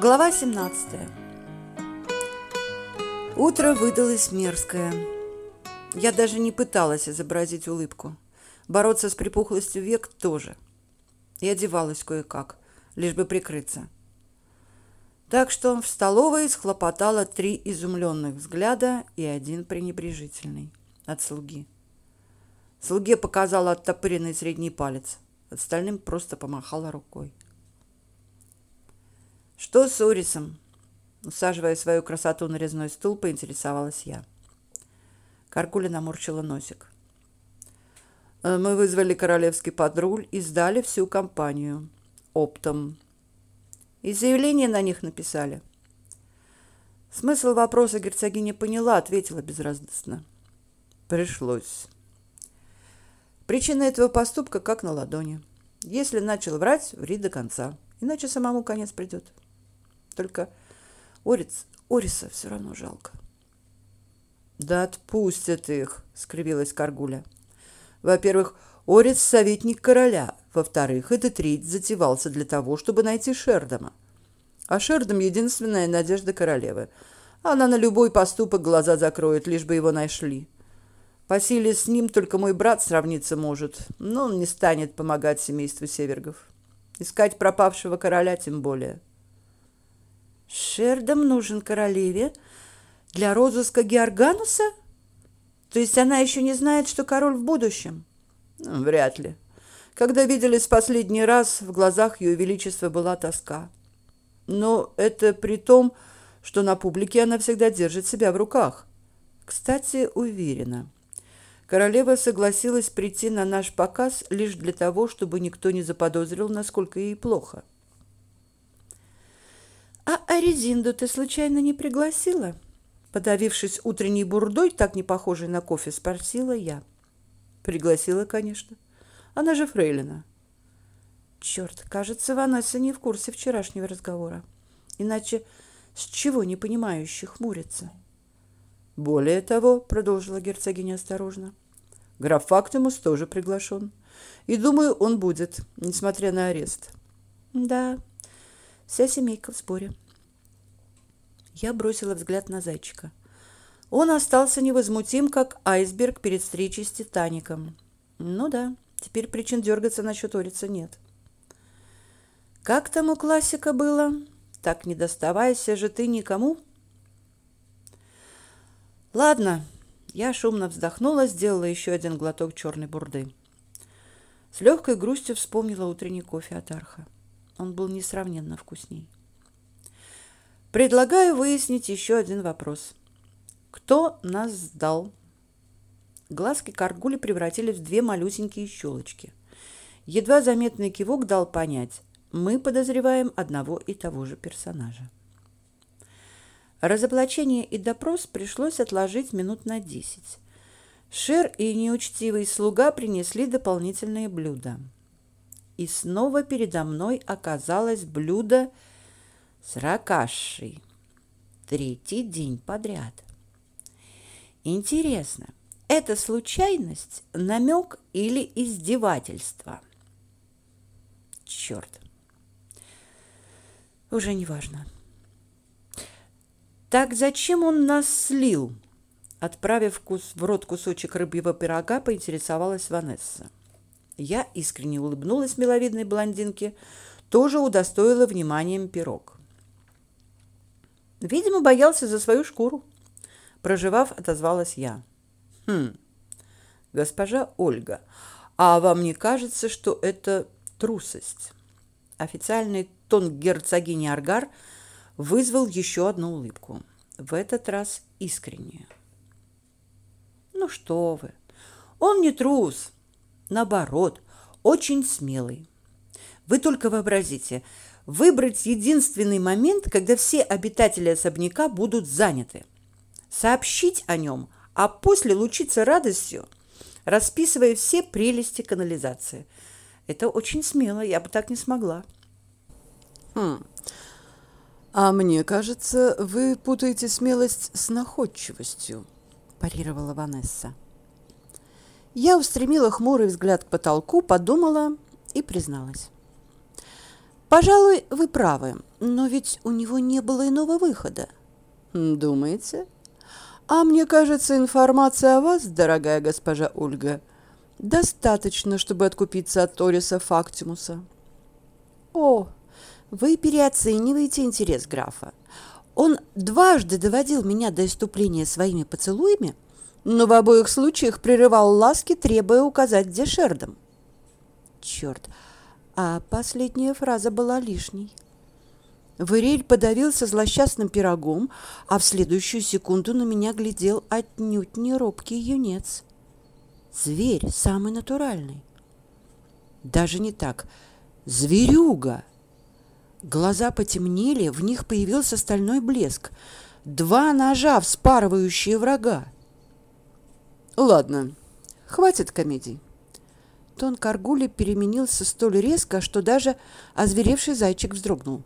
Глава 17. Утро выдалось мерзкое. Я даже не пыталась изобразить улыбку. Бороться с припухлостью век тоже. И одевалась кое-как, лишь бы прикрыться. Так что в столовой схлопотало три изумленных взгляда и один пренебрежительный от слуги. Слуге показала оттопыренный средний палец, остальным просто помахала рукой. Что с Урисом? Усаживая свою красоту на резной стул, поинтересовалась я. Каркуля наморщила носик. «Э, мы вызвали королевский патруль и сдали всю компанию оптом. И заявление на них написали. Смысл вопроса герцогиня поняла, ответила безрадостно. Пришлось. Причина этого поступка как на ладони. Если начал врать, ври до конца, иначе самому конец придет. Только Орец, Ориса все равно жалко. Да отпустят их, скривилась Каргуля. Во-первых, Орец советник короля, во-вторых, этот рейд затевался для того, чтобы найти Шердома. А Шердом единственная надежда королевы. Она на любой поступок глаза закроет, лишь бы его нашли. По силе с ним только мой брат сравниться может, но он не станет помогать семейству Севергов. Искать пропавшего короля тем более. — Шердом нужен королеве для розыска Георгануса? То есть она еще не знает, что король в будущем? Ну, вряд ли. Когда виделись последний раз, в глазах ее величества была тоска. Но это при том, что на публике она всегда держит себя в руках. Кстати, уверена. Королева согласилась прийти на наш показ лишь для того, чтобы никто не заподозрил, насколько ей плохо. «А Аризинду ты случайно не пригласила?» Подавившись утренней бурдой, так не похожей на кофе, спросила я. «Пригласила, конечно. Она же фрейлина». Черт, кажется, Ванесса не в курсе вчерашнего разговора. Иначе с чего непонимающий хмурится? Более того, продолжила герцогиня осторожно, граф Фактимус тоже приглашен. И думаю, он будет, несмотря на арест. Да, Вся семейка в сборе. Я бросила взгляд на зайчика. Он остался невозмутим, как айсберг перед встречей с Титаником. Ну да, теперь причин дергаться насчет Орица нет. Как там у классика было? Так не доставайся же ты никому. Ладно, я шумно вздохнула, сделала еще один глоток черной бурды. С легкой грустью вспомнила утренний кофе от Арха. Он был несравненно вкусней. Предлагаю выяснить еще один вопрос. Кто нас сдал? Глазки Каргули превратились в две малюсенькие щелочки. Едва заметный кивок дал понять, мы подозреваем одного и того же персонажа. Разоблачение и допрос пришлось отложить минут на десять. Шер и неучтивый слуга принесли дополнительные блюда и снова передо мной оказалось блюдо с ракашей. Третий день подряд. Интересно, это случайность, намек или издевательство? Черт. Уже не важно. Так зачем он нас слил? Отправив в рот кусочек рыбьего пирога, поинтересовалась Ванесса. Я искренне улыбнулась миловидной блондинке, тоже удостоила вниманием пирог. Видимо, боялся за свою шкуру. Проживав, отозвалась я. Хм. Госпожа Ольга, а вам не кажется, что это трусость? Официальный тон герцогини Аргар вызвал еще одну улыбку. В этот раз искреннюю. Ну что вы? Он не трус, наоборот, очень смелый. Вы только вообразите, выбрать единственный момент, когда все обитатели особняка будут заняты. Сообщить о нем, а после лучиться радостью, расписывая все прелести канализации. Это очень смело, я бы так не смогла. Хм. А мне кажется, вы путаете смелость с находчивостью, парировала Ванесса. Я устремила хмурый взгляд к потолку, подумала и призналась. Пожалуй, вы правы, но ведь у него не было иного выхода. Думаете? А мне кажется, информация о вас, дорогая госпожа Ольга, достаточно, чтобы откупиться от Ториса Фактимуса. О, вы переоцениваете интерес графа. Он дважды доводил меня до иступления своими поцелуями, но в обоих случаях прерывал ласки, требуя указать, где. Черт, а последняя фраза была лишней. Вырель подавился злосчастным пирогом, а в следующую секунду на меня глядел отнюдь не робкий юнец. Зверь самый натуральный. Даже не так. Зверюга. Глаза потемнели, в них появился стальной блеск. Два ножа, вспарывающие врага. Ладно, хватит комедий. Тон Каргули переменился столь резко, что даже озверевший зайчик вздрогнул.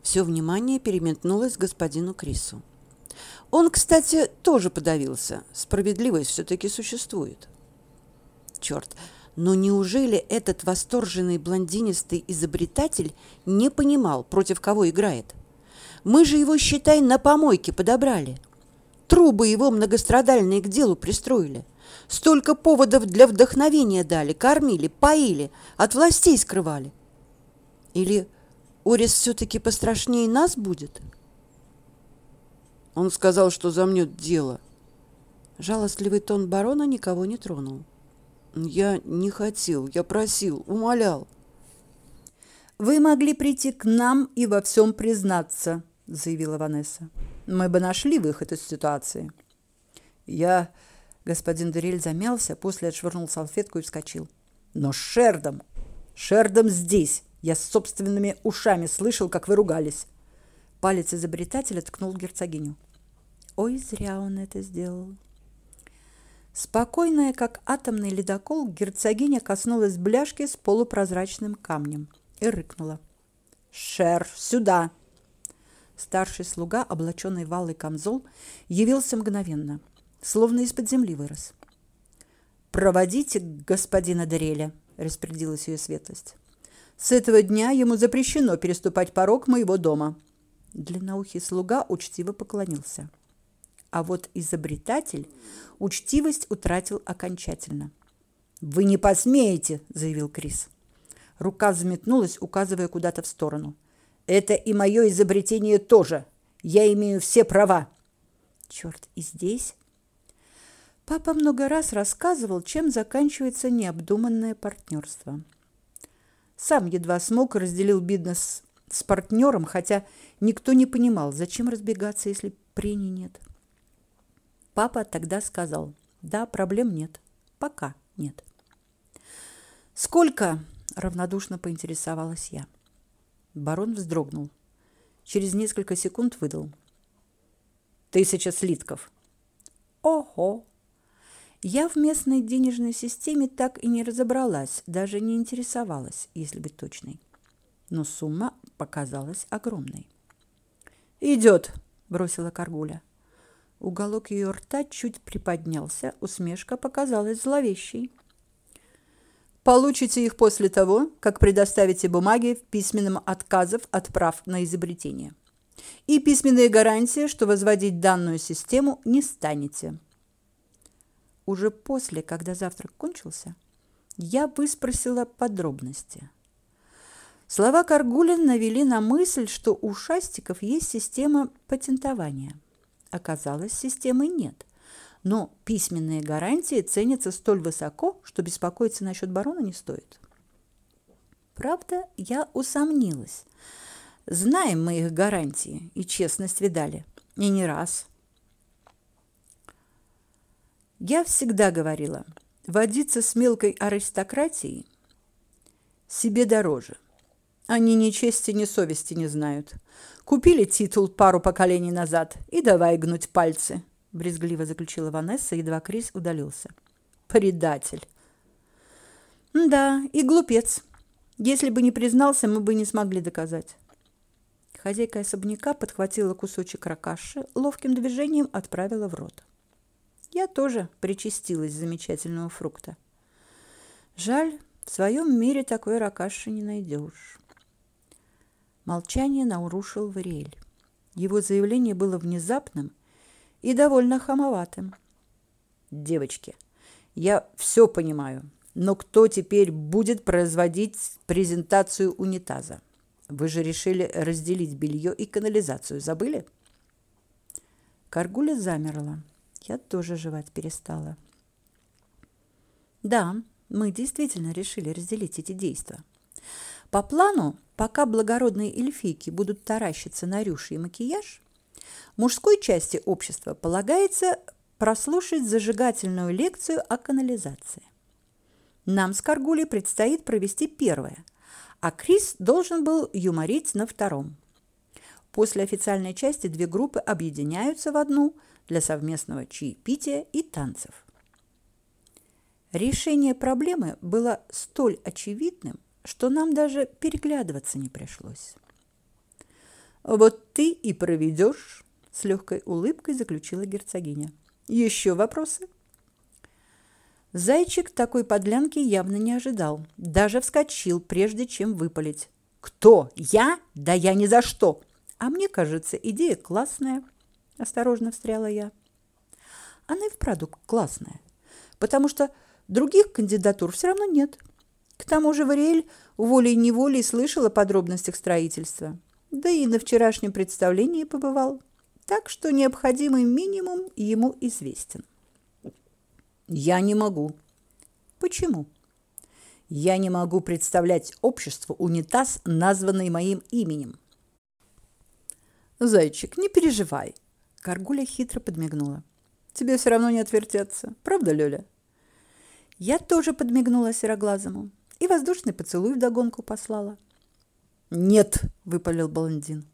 Все внимание переметнулось к господину Крису. Он, кстати, тоже подавился. Справедливость все-таки существует. Черт, но неужели этот восторженный блондинистый изобретатель не понимал, против кого играет? Мы же его, считай, на помойке подобрали. Трубы его многострадальные к делу пристроили. Столько поводов для вдохновения дали, кормили, поили, от властей скрывали. Или Орис все-таки пострашнее нас будет? Он сказал, что замнет дело. Жалостливый тон барона никого не тронул. Я не хотел, я просил, умолял. Вы могли прийти к нам и во всем признаться, заявила Ванесса. Мы бы нашли выход из ситуации. Я господин Дурель замялся, после отшвырнул салфетку и вскочил. Но с Шердом, Шердом здесь. Я с собственными ушами слышал, как вы ругались. Палец изобретателя ткнул герцогиню. Ой, зря он это сделал. Спокойная, как атомный ледокол, герцогиня коснулась бляшки с полупрозрачным камнем и рыкнула. «Шер, сюда!» Старший слуга, облаченный в алый камзол, явился мгновенно, словно из-под земли вырос. «Проводите господина Дареля», — распорядилась ее светлость. С этого дня ему запрещено переступать порог моего дома. Длинноухий слуга учтиво поклонился. А вот изобретатель учтивость утратил окончательно. «Вы не посмеете!» – заявил Крис. Рука взметнулась, указывая куда-то в сторону. «Это и мое изобретение тоже. Я имею все права». «Черт, и здесь?» Папа много раз рассказывал, чем заканчивается необдуманное партнерство – сам едва смог, разделил бизнес с партнером, хотя никто не понимал, зачем разбегаться, если прений нет. Папа тогда сказал, да, проблем нет, пока нет. «Сколько?» – равнодушно поинтересовалась я. Барон вздрогнул. Через несколько секунд выдал. «Тысяча слитков». «Ого!» Я в местной денежной системе так и не разобралась, даже не интересовалась, если быть точной. Но сумма показалась огромной. «Идет!» – бросила Каргуля. Уголок ее рта чуть приподнялся, усмешка показалась зловещей. Получите их после того, как предоставите бумаги в письменном отказов от прав на изобретение. И письменные гарантии, что возводить данную систему не станете. Уже после, когда завтрак кончился, я выспросила подробности. Слова Каргулин навели на мысль, что у шастиков есть система патентования. Оказалось, системы нет. Но письменные гарантии ценятся столь высоко, что беспокоиться насчет барона не стоит. Правда, я усомнилась. Знаем мы их гарантии и честность видали. И не раз. Я всегда говорила, водиться с мелкой аристократией себе дороже. Они ни чести, ни совести не знают. Купили титул пару поколений назад и давай гнуть пальцы, брезгливо заключила Ванесса, едва Крис удалился. Предатель. Да, и глупец. Если бы не признался, мы бы не смогли доказать. Хозяйка особняка подхватила кусочек ракаши, ловким движением отправила в рот. Я тоже причастилась замечательного фрукта. Жаль, В своем мире такой ракаши не найдешь. Молчание нарушил Вариэль. Его заявление было внезапным и довольно хамоватым. «Девочки, я все понимаю, но кто теперь будет производить презентацию унитаза? Вы же решили разделить белье и канализацию, забыли?» Каргуля замерла. Я тоже жевать перестала. Да, мы действительно решили разделить эти действия. По плану, пока благородные эльфийки будут таращиться на рюши и макияж, мужской части общества полагается прослушать зажигательную лекцию о канализации. Нам с Каргулей предстоит провести первое, а Крис должен был юморить на втором. После официальной части две группы объединяются в одну для совместного чаепития и танцев. Решение проблемы было столь очевидным, что нам даже переглядываться не пришлось. «Вот ты и проведешь», – с легкой улыбкой заключила герцогиня. «Еще вопросы?» Зайчик такой подлянки явно не ожидал. Даже вскочил, прежде чем выпалить. «Кто? Я? Да я ни за что!» А мне кажется, идея классная, осторожно встряла я. Она и вправду классная, потому что других кандидатур все равно нет. К тому же Вариэль волей-неволей слышал о подробностях строительства, да и на вчерашнем представлении побывал, так что необходимый минимум ему известен. Я не могу. Почему? Я не могу представлять обществу унитаз, названный моим именем. Зайчик, не переживай. Каргуля хитро подмигнула. Тебе все равно не отвертеться. Правда, Лёля? Я тоже подмигнула сероглазому и воздушный поцелуй вдогонку послала. «Нет!» – выпалил блондин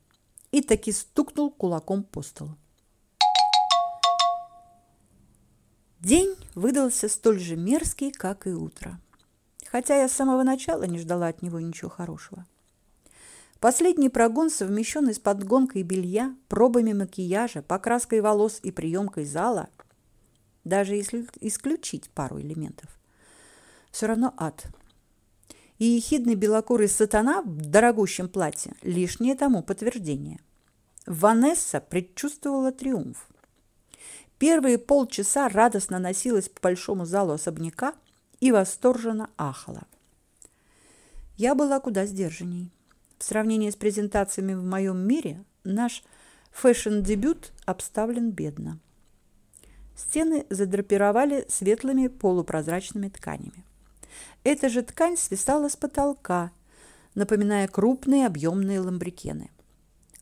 и таки стукнул кулаком по столу. День выдался столь же мерзкий, как и утро. Хотя я с самого начала не ждала от него ничего хорошего. Последний прогон, совмещенный с подгонкой белья, пробами макияжа, покраской волос и приемкой зала, даже если исключить пару элементов, все равно ад. И ехидный белокурый сатана в дорогущем платье – лишнее тому подтверждение. Ванесса предчувствовала триумф. Первые полчаса радостно носилась по большому залу особняка и восторженно ахала. Я была куда сдержанней. В сравнении с презентациями в моем мире, наш fashion -дебют обставлен бедно. Стены задрапировали светлыми полупрозрачными тканями. Эта же ткань свисала с потолка, напоминая крупные объемные ламбрикены.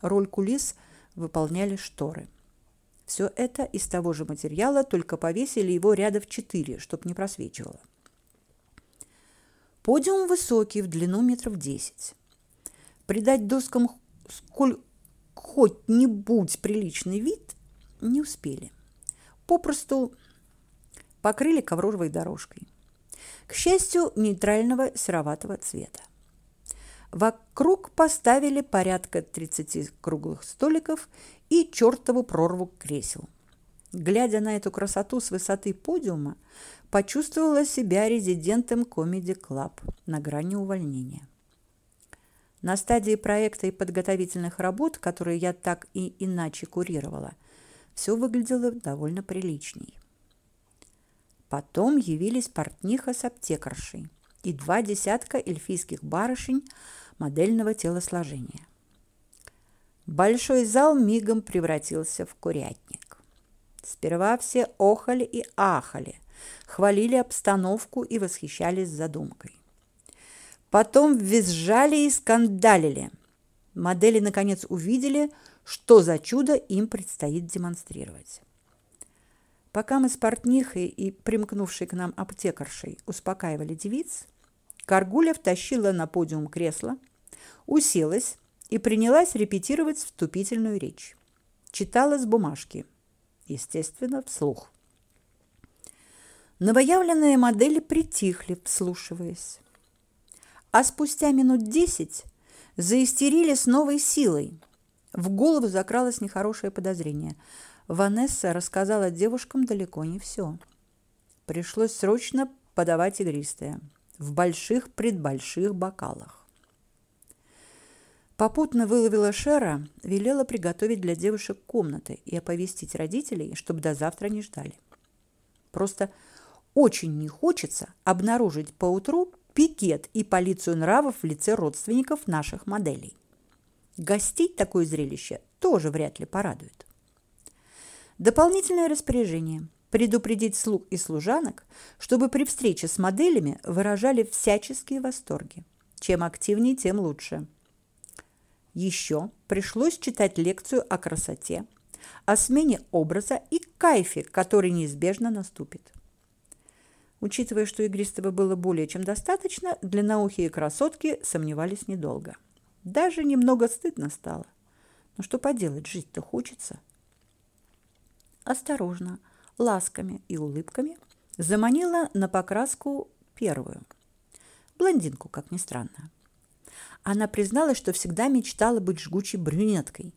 Роль кулис выполняли шторы. Все это из того же материала, только повесили его рядов четыре, чтобы не просвечивало. Подиум высокий, в длину метров десять придать доскам сколь хоть-нибудь приличный вид не успели. Попросту покрыли ковровой дорожкой. К счастью, нейтрального сероватого цвета. Вокруг поставили порядка 30 круглых столиков и чертову прорву кресел. Глядя на эту красоту с высоты подиума, почувствовала себя резидентом Comedy Club на грани увольнения. На стадии проекта и подготовительных работ, которые я так и иначе курировала, все выглядело довольно приличней. Потом явились портниха с аптекаршей и два десятка эльфийских барышень модельного телосложения. Большой зал мигом превратился в курятник. Сперва все охали и ахали, хвалили обстановку и восхищались задумкой. Потом визжали и скандалили. Модели, наконец, увидели, что за чудо им предстоит демонстрировать. Пока мы с портнихой и примкнувшей к нам аптекаршей успокаивали девиц, Каргуля втащила на подиум кресло, уселась и принялась репетировать вступительную речь. Читала с бумажки, естественно, вслух. Новоявленные модели притихли, вслушиваясь а спустя минут десять заистерили с новой силой. В голову закралось нехорошее подозрение. Ванесса рассказала девушкам далеко не все. Пришлось срочно подавать игристое. в больших-предбольших бокалах. Попутно выловила Шера, велела приготовить для девушек комнаты и оповестить родителей, чтобы до завтра не ждали. Просто очень не хочется обнаружить поутру пикет и полицию нравов в лице родственников наших моделей. Гостей такое зрелище тоже вряд ли порадует. Дополнительное распоряжение – предупредить слуг и служанок, чтобы при встрече с моделями выражали всяческие восторги. Чем активнее, тем лучше. Еще пришлось читать лекцию о красоте, о смене образа и кайфе, который неизбежно наступит. Учитывая, что игристого было более чем достаточно, длинноухие красотки сомневались недолго. Даже немного стыдно стало. Но что поделать, жить-то хочется. Осторожно, ласками и улыбками заманила на покраску первую. Блондинку, как ни странно. Она призналась, что всегда мечтала быть жгучей брюнеткой.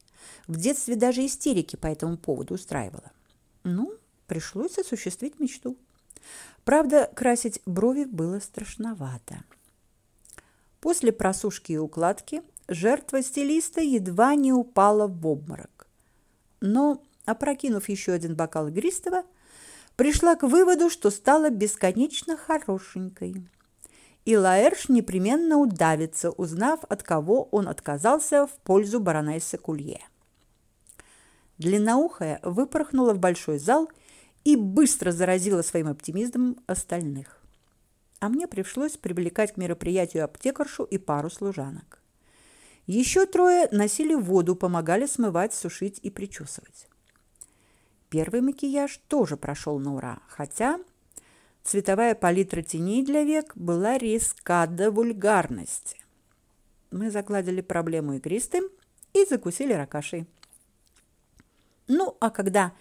В детстве даже истерики по этому поводу устраивала. Ну, пришлось осуществить мечту. Правда, красить брови было страшновато. После просушки и укладки жертва стилиста едва не упала в обморок. Но, опрокинув еще один бокал игристого, пришла к выводу, что стала бесконечно хорошенькой. И Лаэрш непременно удавится, узнав, от кого он отказался в пользу баронессы Кулье. Длинноухая выпорхнула в большой зал и быстро заразила своим оптимизмом остальных. А мне пришлось привлекать к мероприятию аптекаршу и пару служанок. Еще трое носили воду, помогали смывать, сушить и причесывать. Первый макияж тоже прошел на ура, хотя цветовая палитра теней для век была резка до вульгарности. Мы загладили проблему игристым и закусили ракашей. Ну, а когда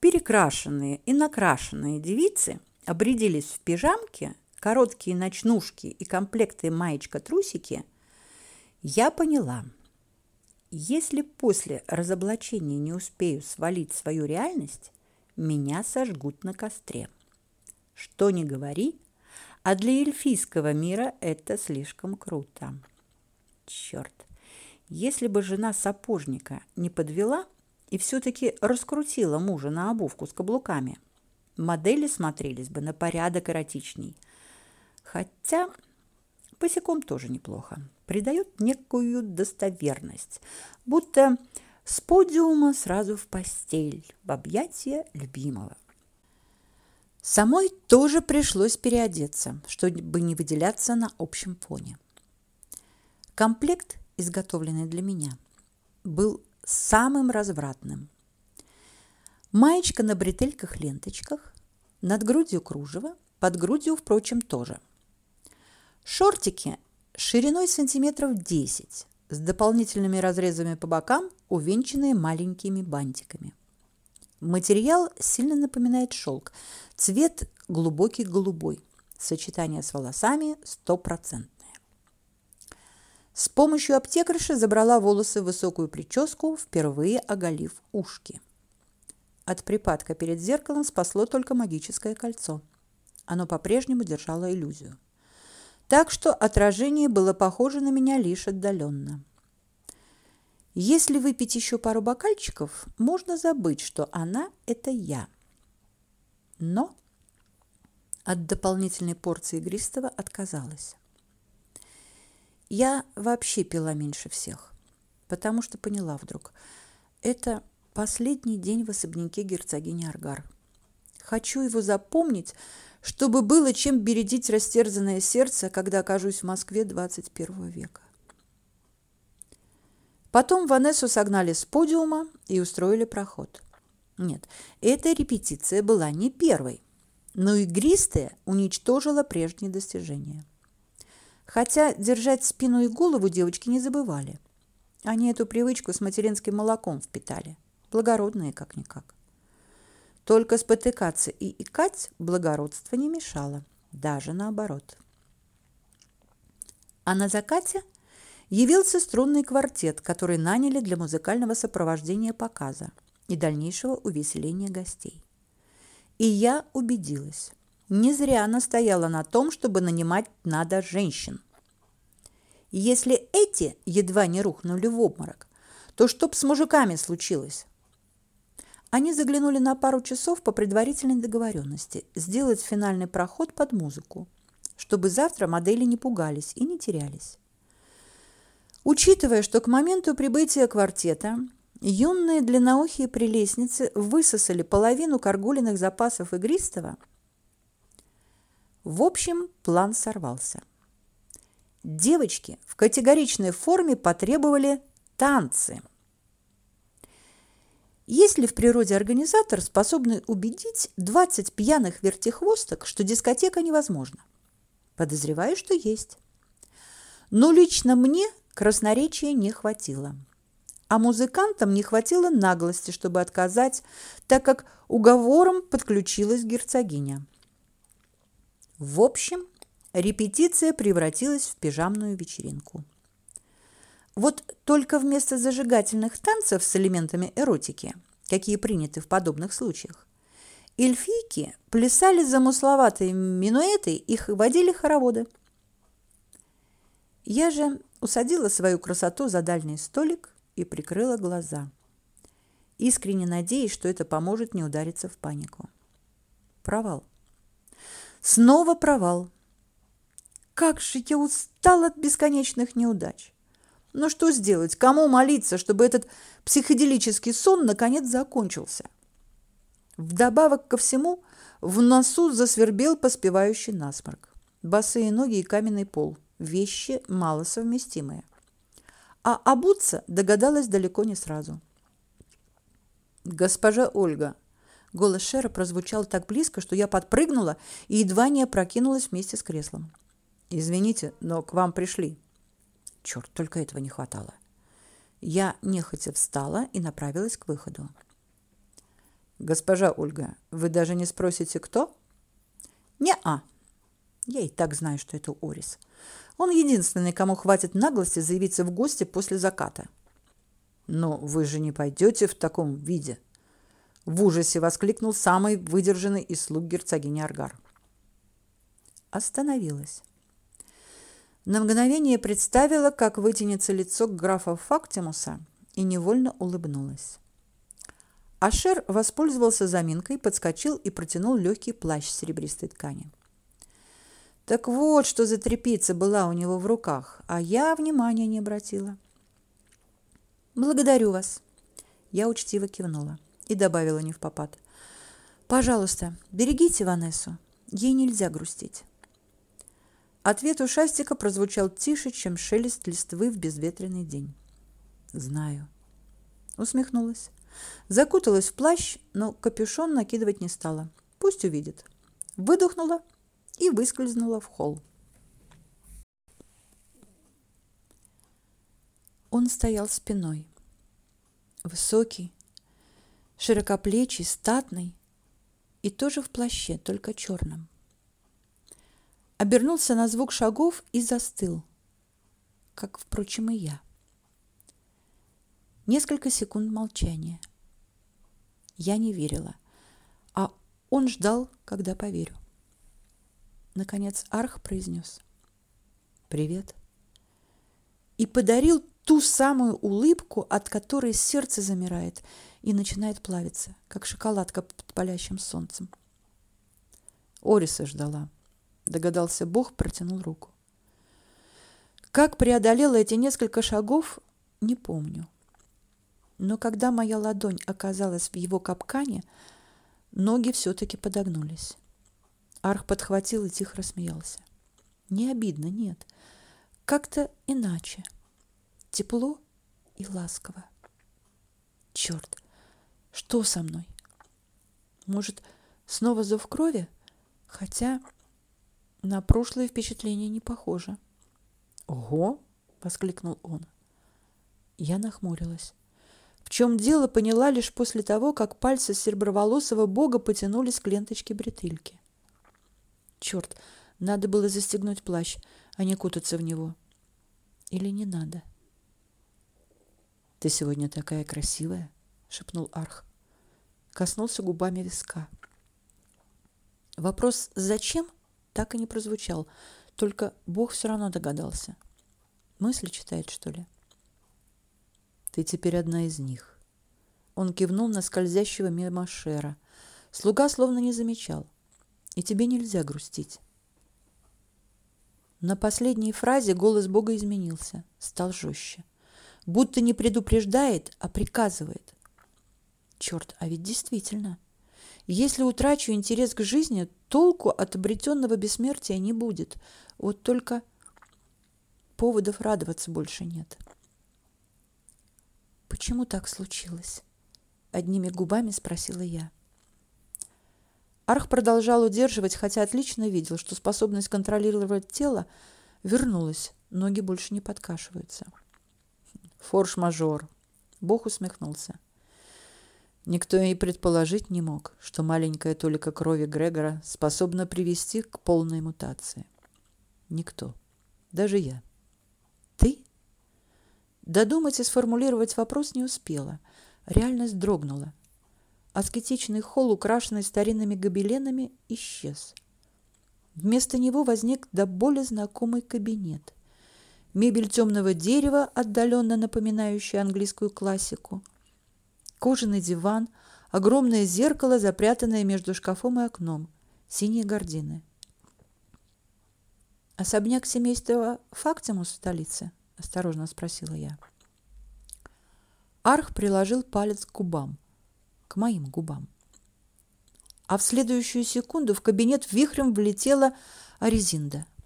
перекрашенные и накрашенные девицы обрядились в пижамки, короткие ночнушки и комплекты маечка-трусики, я поняла – если после разоблачения не успею свалить свою реальность, меня сожгут на костре. Что ни говори, а для эльфийского мира это слишком круто. Черт, если бы жена сапожника не подвела и все-таки раскрутила мужа на обувку с каблуками, модели смотрелись бы на порядок эротичней. Хотя босиком тоже неплохо придает некую достоверность, будто с подиума сразу в постель, в объятия любимого. Самой тоже пришлось переодеться, чтобы не выделяться на общем фоне. Комплект, изготовленный для меня, был самым развратным. Маечка на бретельках-ленточках, над грудью кружево, под грудью, впрочем, тоже. Шортики шириной сантиметров 10, с дополнительными разрезами по бокам, увенчанные маленькими бантиками. Материал сильно напоминает шелк. Цвет глубокий голубой. Сочетание с волосами стопроцентное. С помощью аптекарши забрала волосы в высокую прическу, впервые оголив ушки. От припадка перед зеркалом спасло только магическое кольцо. Оно по-прежнему держало иллюзию так что отражение было похоже на меня лишь отдаленно. Если выпить еще пару бокальчиков, можно забыть, что она – это я. Но от дополнительной порции игристого отказалась. Я вообще пила меньше всех, потому что поняла вдруг – это последний день в особняке герцогини Аргар. Хочу его запомнить – чтобы было чем бередить растерзанное сердце, когда окажусь в Москве 21 века. Потом Ванессу согнали с подиума и устроили проход. Нет, эта репетиция была не первой, но игристая уничтожила прежние достижения. Хотя держать спину и голову девочки не забывали. Они эту привычку с материнским молоком впитали. Благородные как-никак. Только спотыкаться и икать благородство не мешало, даже наоборот. А на закате явился струнный квартет, который наняли для музыкального сопровождения показа и дальнейшего увеселения гостей. И я убедилась, не зря настояла на том, чтобы нанимать надо женщин. Если эти едва не рухнули в обморок, то что б с мужиками случилось? Они заглянули на пару часов по предварительной договоренности сделать финальный проход под музыку, чтобы завтра модели не пугались и не терялись. Учитывая, что к моменту прибытия квартета юные длинноухие прелестницы высосали половину каргулиных запасов игристого, в общем, план сорвался. Девочки в категоричной форме потребовали танцы. Есть ли в природе организатор, способный убедить 20 пьяных вертихвосток, что дискотека невозможна? Подозреваю, что есть. Но лично мне красноречия не хватило. А музыкантам не хватило наглости, чтобы отказать, так как уговором подключилась герцогиня. В общем, репетиция превратилась в пижамную вечеринку. Вот только вместо зажигательных танцев с элементами эротики, какие приняты в подобных случаях, эльфийки плясали замысловатые минуэты и водили хороводы. Я же усадила свою красоту за дальний столик и прикрыла глаза, искренне надеясь, что это поможет не удариться в панику. Провал. Снова провал. Как же я устал от бесконечных неудач. Но что сделать? Кому молиться, чтобы этот психоделический сон наконец закончился? Вдобавок ко всему, в носу засвербел поспевающий насморк. Босые ноги и каменный пол – вещи малосовместимые. А обуться догадалась далеко не сразу. «Госпожа Ольга!» Голос Шера прозвучал так близко, что я подпрыгнула и едва не опрокинулась вместе с креслом. «Извините, но к вам пришли». Черт, только этого не хватало. Я нехотя встала и направилась к выходу. «Госпожа Ольга, вы даже не спросите, кто?» «Не-а. Я и так знаю, что это Орис. Он единственный, кому хватит наглости заявиться в гости после заката». «Но вы же не пойдете в таком виде!» В ужасе воскликнул самый выдержанный из слуг герцогини Аргар. Остановилась. На мгновение представила, как вытянется лицо графа Фактимуса, и невольно улыбнулась. Ашер воспользовался заминкой, подскочил и протянул легкий плащ серебристой ткани. Так вот, что за тряпица была у него в руках, а я внимания не обратила. «Благодарю вас», — я учтиво кивнула и добавила не в попад. «Пожалуйста, берегите Ванессу, ей нельзя грустить». Ответ у Шастика прозвучал тише, чем шелест листвы в безветренный день. «Знаю». Усмехнулась. Закуталась в плащ, но капюшон накидывать не стала. Пусть увидит. Выдохнула и выскользнула в холл. Он стоял спиной. Высокий, широкоплечий, статный и тоже в плаще, только черном обернулся на звук шагов и застыл, как, впрочем, и я. Несколько секунд молчания. Я не верила, а он ждал, когда поверю. Наконец Арх произнес «Привет» и подарил ту самую улыбку, от которой сердце замирает и начинает плавиться, как шоколадка под палящим солнцем. Ориса ждала догадался Бог, протянул руку. Как преодолела эти несколько шагов, не помню. Но когда моя ладонь оказалась в его капкане, ноги все-таки подогнулись. Арх подхватил и тихо рассмеялся. Не обидно, нет. Как-то иначе. Тепло и ласково. Черт, что со мной? Может, снова зов крови? Хотя... На прошлое впечатление не похоже. «Ого!» — воскликнул он. Я нахмурилась. В чем дело, поняла лишь после того, как пальцы сереброволосого бога потянулись к ленточке бретельки. Черт, надо было застегнуть плащ, а не кутаться в него. Или не надо? «Ты сегодня такая красивая!» — шепнул Арх. Коснулся губами виска. Вопрос «зачем?» Так и не прозвучал, только Бог все равно догадался. Мысли читает, что ли? Ты теперь одна из них. Он кивнул на скользящего мимо Шера. Слуга словно не замечал. И тебе нельзя грустить. На последней фразе голос Бога изменился, стал жестче. Будто не предупреждает, а приказывает. Черт, а ведь действительно. Если утрачу интерес к жизни, толку от обретенного бессмертия не будет. Вот только поводов радоваться больше нет. «Почему так случилось?» — одними губами спросила я. Арх продолжал удерживать, хотя отлично видел, что способность контролировать тело вернулась, ноги больше не подкашиваются. Форш-мажор. Бог усмехнулся. Никто и предположить не мог, что маленькая толика крови Грегора способна привести к полной мутации. Никто. Даже я. Ты? Додумать и сформулировать вопрос не успела. Реальность дрогнула. Аскетичный холл, украшенный старинными гобеленами, исчез. Вместо него возник до боли знакомый кабинет. Мебель темного дерева, отдаленно напоминающая английскую классику. Кожаный диван, огромное зеркало, запрятанное между шкафом и окном, синие гардины. «Особняк семейства Фактимус в столице?» – осторожно спросила я. Арх приложил палец к губам, к моим губам. А в следующую секунду в кабинет вихрем влетела Аризинда –